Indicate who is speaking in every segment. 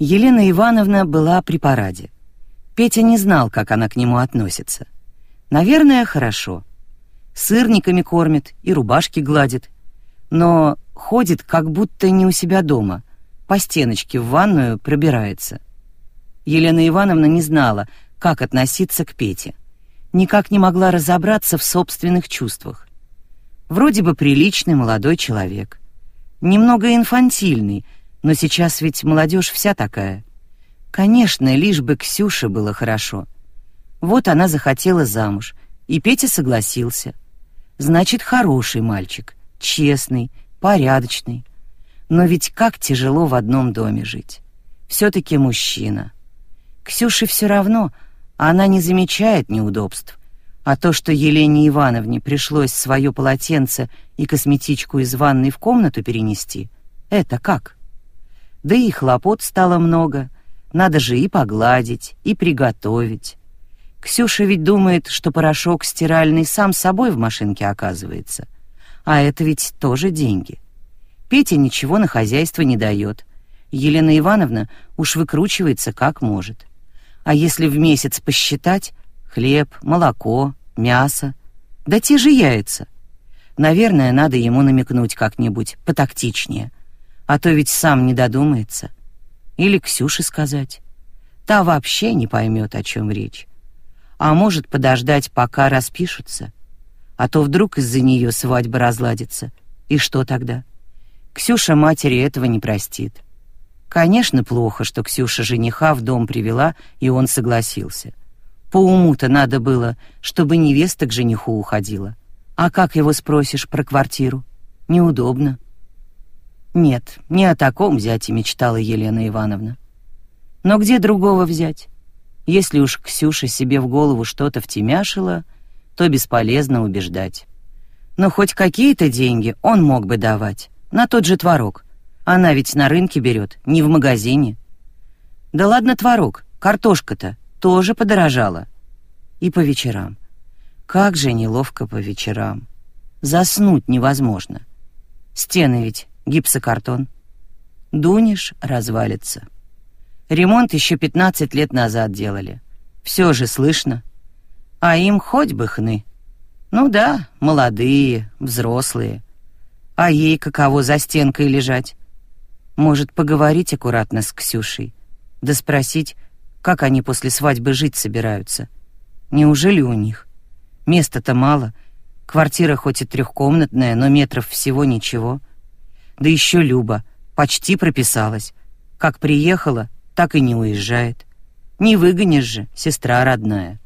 Speaker 1: Елена Ивановна была при параде. Петя не знал, как она к нему относится. Наверное, хорошо. Сырниками кормит и рубашки гладит. Но ходит, как будто не у себя дома. По стеночке в ванную пробирается. Елена Ивановна не знала, как относиться к Пете. Никак не могла разобраться в собственных чувствах. Вроде бы приличный молодой человек. Немного инфантильный, но сейчас ведь молодежь вся такая. Конечно, лишь бы Ксюше было хорошо. Вот она захотела замуж, и Петя согласился. Значит, хороший мальчик, честный, порядочный. Но ведь как тяжело в одном доме жить. Все-таки мужчина. Ксюше все равно, она не замечает неудобств. А то, что Елене Ивановне пришлось свое полотенце и косметичку из ванной в комнату перенести, это как? Да и хлопот стало много — надо же и погладить, и приготовить. Ксюша ведь думает, что порошок стиральный сам собой в машинке оказывается. А это ведь тоже деньги. Петя ничего на хозяйство не дает. Елена Ивановна уж выкручивается как может. А если в месяц посчитать хлеб, молоко, мясо, да те же яйца. Наверное, надо ему намекнуть как-нибудь потактичнее, а то ведь сам не додумается. Или Ксюше сказать. Та вообще не поймет, о чем речь. А может подождать, пока распишутся. А то вдруг из-за нее свадьба разладится. И что тогда? Ксюша матери этого не простит. Конечно, плохо, что Ксюша жениха в дом привела, и он согласился. По уму-то надо было, чтобы невеста к жениху уходила. А как его спросишь про квартиру? Неудобно. Нет, не о таком зяте мечтала Елена Ивановна. Но где другого взять? Если уж Ксюша себе в голову что-то втемяшила, то бесполезно убеждать. Но хоть какие-то деньги он мог бы давать, на тот же творог. Она ведь на рынке берет, не в магазине. Да ладно творог, картошка-то тоже подорожала. И по вечерам. Как же неловко по вечерам. Заснуть невозможно. Стены ведь гипсокартон. Дунешь — развалится. Ремонт еще 15 лет назад делали. Все же слышно. А им хоть бы хны. Ну да, молодые, взрослые. А ей каково за стенкой лежать? Может, поговорить аккуратно с Ксюшей? Да спросить, как они после свадьбы жить собираются? Неужели у них? Места-то мало. Квартира хоть и трехкомнатная, но метров всего ничего. Да еще Люба почти прописалась. Как приехала, так и не уезжает. Не выгонишь же, сестра родная.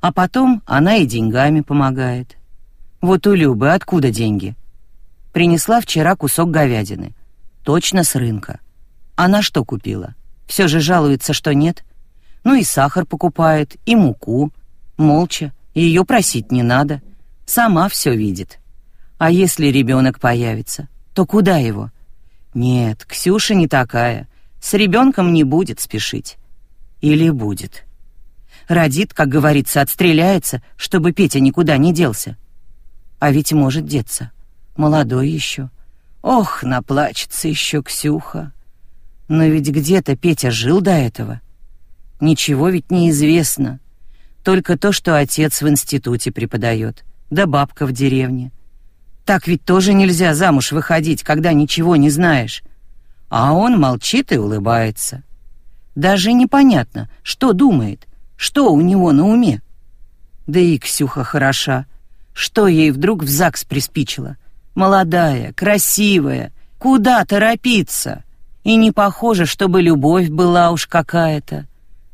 Speaker 1: А потом она и деньгами помогает. Вот у Любы откуда деньги? Принесла вчера кусок говядины. Точно с рынка. Она что купила? Все же жалуется, что нет. Ну и сахар покупает, и муку. Молча. Ее просить не надо. Сама все видит. А если ребенок появится? То куда его? Нет, Ксюша не такая. С ребенком не будет спешить. Или будет. Родит, как говорится, отстреляется, чтобы Петя никуда не делся. А ведь может деться. Молодой еще. Ох, наплачется еще Ксюха. Но ведь где-то Петя жил до этого. Ничего ведь не известно. Только то, что отец в институте преподает, да бабка в деревне — так ведь тоже нельзя замуж выходить, когда ничего не знаешь. А он молчит и улыбается. Даже непонятно, что думает, что у него на уме. Да и Ксюха хороша. Что ей вдруг в ЗАГС приспичило? Молодая, красивая, куда торопиться? И не похоже, чтобы любовь была уж какая-то.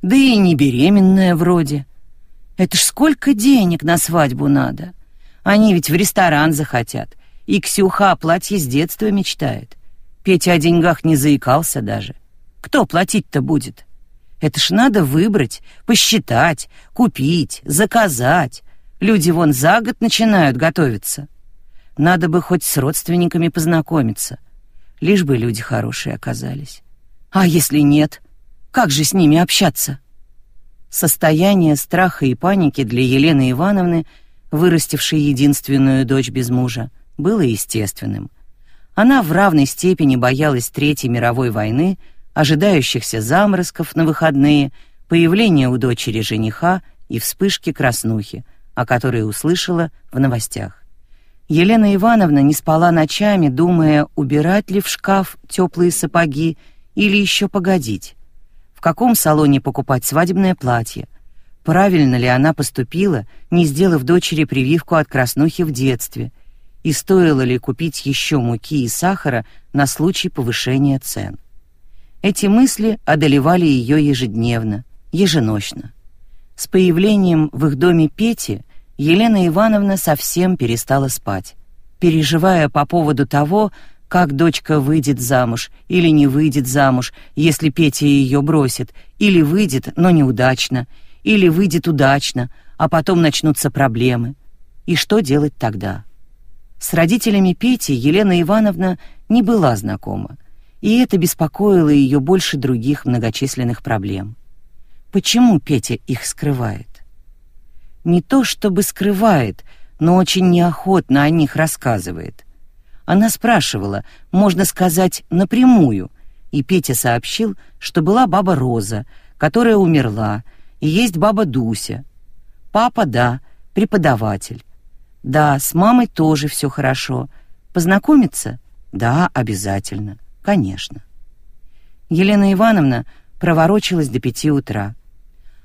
Speaker 1: Да и не беременная вроде. Это ж сколько денег на свадьбу надо. Они ведь в ресторан захотят. И Ксюха о платье с детства мечтает. Петя о деньгах не заикался даже. Кто платить-то будет? Это ж надо выбрать, посчитать, купить, заказать. Люди вон за год начинают готовиться. Надо бы хоть с родственниками познакомиться. Лишь бы люди хорошие оказались. А если нет, как же с ними общаться? Состояние страха и паники для Елены Ивановны — вырастившей единственную дочь без мужа, было естественным. Она в равной степени боялась Третьей мировой войны, ожидающихся заморозков на выходные, появления у дочери жениха и вспышки краснухи, о которой услышала в новостях. Елена Ивановна не спала ночами, думая, убирать ли в шкаф теплые сапоги или еще погодить. В каком салоне покупать свадебное платье? Правильно ли она поступила, не сделав дочери прививку от краснухи в детстве? И стоило ли купить еще муки и сахара на случай повышения цен? Эти мысли одолевали ее ежедневно, еженочно. С появлением в их доме Пети Елена Ивановна совсем перестала спать, переживая по поводу того, как дочка выйдет замуж или не выйдет замуж, если Петя ее бросит, или выйдет, но неудачно, или выйдет удачно, а потом начнутся проблемы. И что делать тогда? С родителями Пети Елена Ивановна не была знакома, и это беспокоило ее больше других многочисленных проблем. Почему Петя их скрывает? Не то чтобы скрывает, но очень неохотно о них рассказывает. Она спрашивала, можно сказать, напрямую, и Петя сообщил, что была баба Роза, которая умерла, и есть баба Дуся. Папа, да, преподаватель. Да, с мамой тоже все хорошо. Познакомиться? Да, обязательно, конечно. Елена Ивановна проворочилась до пяти утра.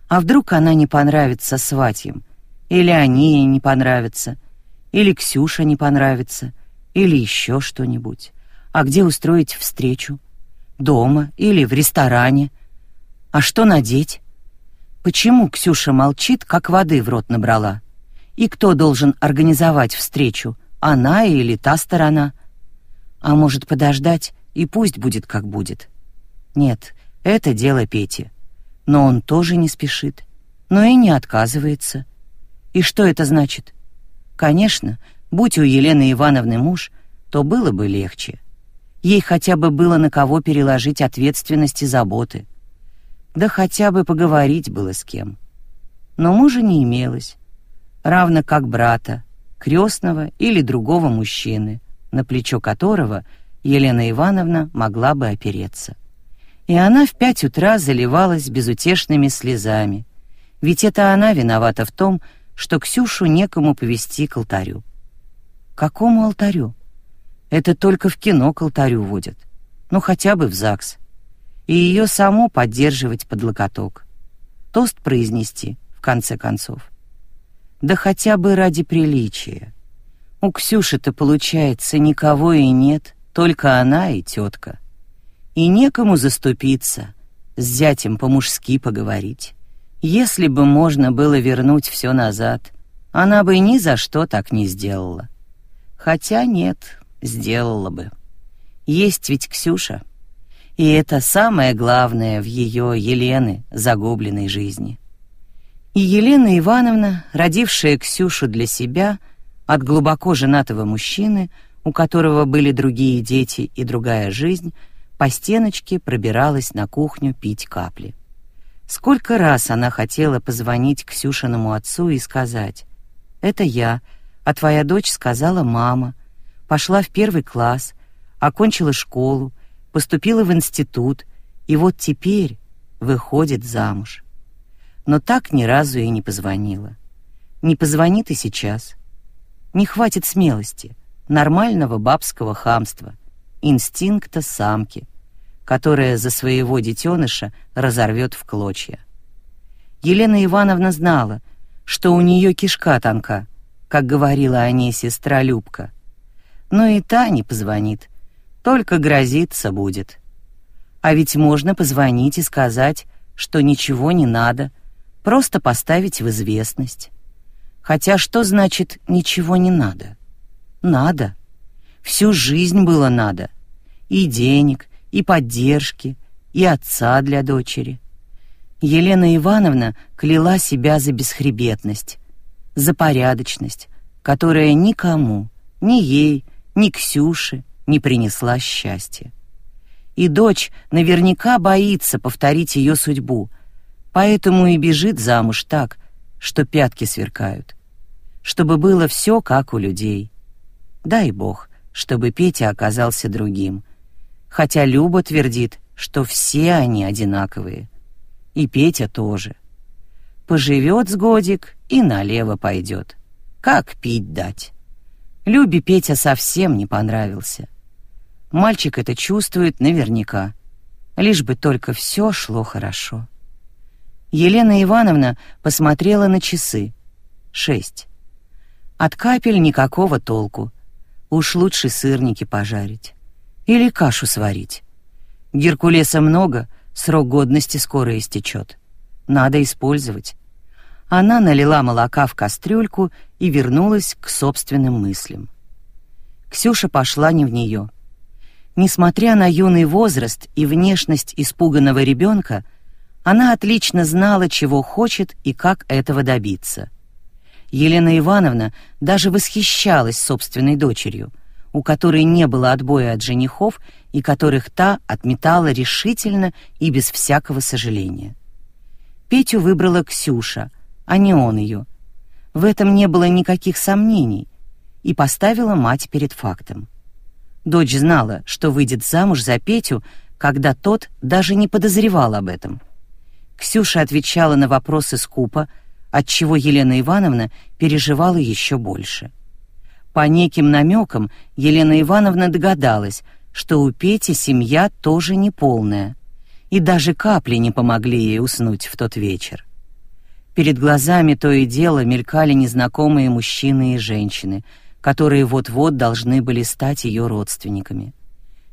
Speaker 1: А вдруг она не понравится сватьям? Или они ей не понравятся? Или Ксюша не понравится? Или еще что-нибудь? А где устроить встречу? Дома или в ресторане? А что надеть? Почему Ксюша молчит, как воды в рот набрала? И кто должен организовать встречу, она или та сторона? А может подождать, и пусть будет как будет? Нет, это дело Пети но он тоже не спешит, но и не отказывается. И что это значит? Конечно, будь у Елены Ивановны муж, то было бы легче. Ей хотя бы было на кого переложить ответственность и заботы. Да хотя бы поговорить было с кем. Но мужа не имелось, равно как брата, крестного или другого мужчины, на плечо которого Елена Ивановна могла бы опереться и она в пять утра заливалась безутешными слезами. Ведь это она виновата в том, что Ксюшу некому повести к алтарю. Какому алтарю? Это только в кино к алтарю водят. Ну, хотя бы в ЗАГС. И ее саму поддерживать под локоток. Тост произнести, в конце концов. Да хотя бы ради приличия. У Ксюши-то, получается, никого и нет, только она и тетка и некому заступиться, с зятем по-мужски поговорить. Если бы можно было вернуть все назад, она бы ни за что так не сделала. Хотя нет, сделала бы. Есть ведь Ксюша. И это самое главное в ее Елены загубленной жизни. И Елена Ивановна, родившая Ксюшу для себя от глубоко женатого мужчины, у которого были другие дети и другая жизнь, по стеночке пробиралась на кухню пить капли. Сколько раз она хотела позвонить Ксюшиному отцу и сказать: "Это я, а твоя дочь сказала мама, пошла в первый класс, окончила школу, поступила в институт, и вот теперь выходит замуж". Но так ни разу и не позвонила. Не позвонит и сейчас. Не хватит смелости, нормального бабского хамства, инстинкта самки, которая за своего детеныша разорвет в клочья. Елена Ивановна знала, что у нее кишка тонка, как говорила о ней сестра Любка. Но и та не позвонит, только грозиться будет. А ведь можно позвонить и сказать, что ничего не надо, просто поставить в известность. Хотя что значит «ничего не надо»? Надо. Всю жизнь было надо. И денег, и поддержки, и отца для дочери. Елена Ивановна кляла себя за бесхребетность, за порядочность, которая никому, ни ей, ни Ксюше не принесла счастья. И дочь наверняка боится повторить ее судьбу, поэтому и бежит замуж так, что пятки сверкают. Чтобы было все как у людей. Дай бог, чтобы Петя оказался другим — хотя Люба твердит, что все они одинаковые. И Петя тоже. Поживет с годик и налево пойдет. Как пить дать? Любе Петя совсем не понравился. Мальчик это чувствует наверняка. Лишь бы только все шло хорошо. Елена Ивановна посмотрела на часы. Шесть. От капель никакого толку. Уж лучше сырники пожарить. Или кашу сварить. Геркулеса много, срок годности скоро истечет. Надо использовать. Она налила молока в кастрюльку и вернулась к собственным мыслям. Ксюша пошла не в нее. Несмотря на юный возраст и внешность испуганного ребенка, она отлично знала, чего хочет и как этого добиться. Елена Ивановна даже восхищалась собственной дочерью, у которой не было отбоя от женихов и которых та отметала решительно и без всякого сожаления. Петю выбрала Ксюша, а не он ее. В этом не было никаких сомнений, и поставила мать перед фактом. Дочь знала, что выйдет замуж за Петю, когда тот даже не подозревал об этом. Ксюша отвечала на вопросы скупо, отчего Елена Ивановна переживала еще больше. По неким намекам Елена Ивановна догадалась, что у Пети семья тоже неполная, и даже капли не помогли ей уснуть в тот вечер. Перед глазами то и дело мелькали незнакомые мужчины и женщины, которые вот-вот должны были стать ее родственниками.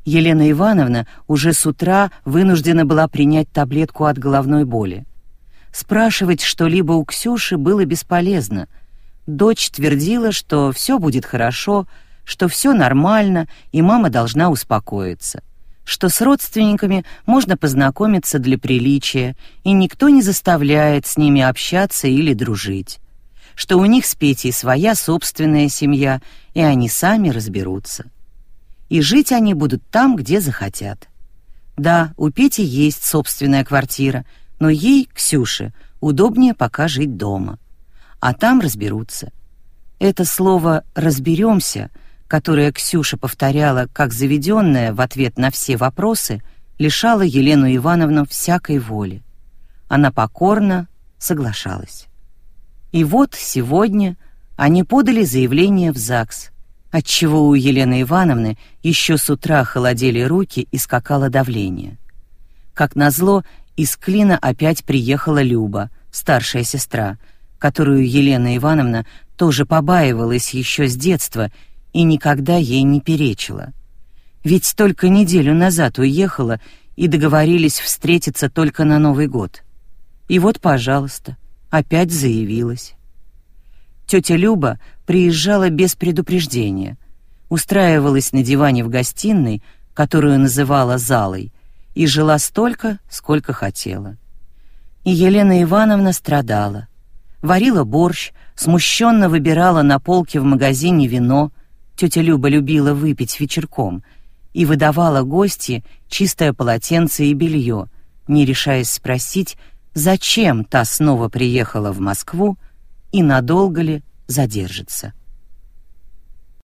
Speaker 1: Елена Ивановна уже с утра вынуждена была принять таблетку от головной боли. Спрашивать что-либо у Ксюши было бесполезно. Дочь твердила, что все будет хорошо, что все нормально, и мама должна успокоиться, что с родственниками можно познакомиться для приличия, и никто не заставляет с ними общаться или дружить, что у них с Петей своя собственная семья, и они сами разберутся. И жить они будут там, где захотят. Да, у Пети есть собственная квартира, но ей, Ксюше, удобнее пока жить дома. А там разберутся. Это слово «разберемся» которое Ксюша повторяла как заведенное в ответ на все вопросы, лишало Елену Ивановну всякой воли. Она покорно соглашалась. И вот сегодня они подали заявление в ЗАГС, отчего у Елены Ивановны еще с утра холодели руки и скакало давление. Как назло, из Клина опять приехала Люба, старшая сестра, которую Елена Ивановна тоже побаивалась еще с детства и никогда ей не перечила. Ведь только неделю назад уехала и договорились встретиться только на Новый год. И вот, пожалуйста, опять заявилась. Тетя Люба приезжала без предупреждения, устраивалась на диване в гостиной, которую называла залой, и жила столько, сколько хотела. И Елена Ивановна страдала. Варила борщ, смущенно выбирала на полке в магазине вино, Тетя Люба любила выпить вечерком и выдавала гости чистое полотенце и белье, не решаясь спросить, зачем та снова приехала в Москву и надолго ли задержится.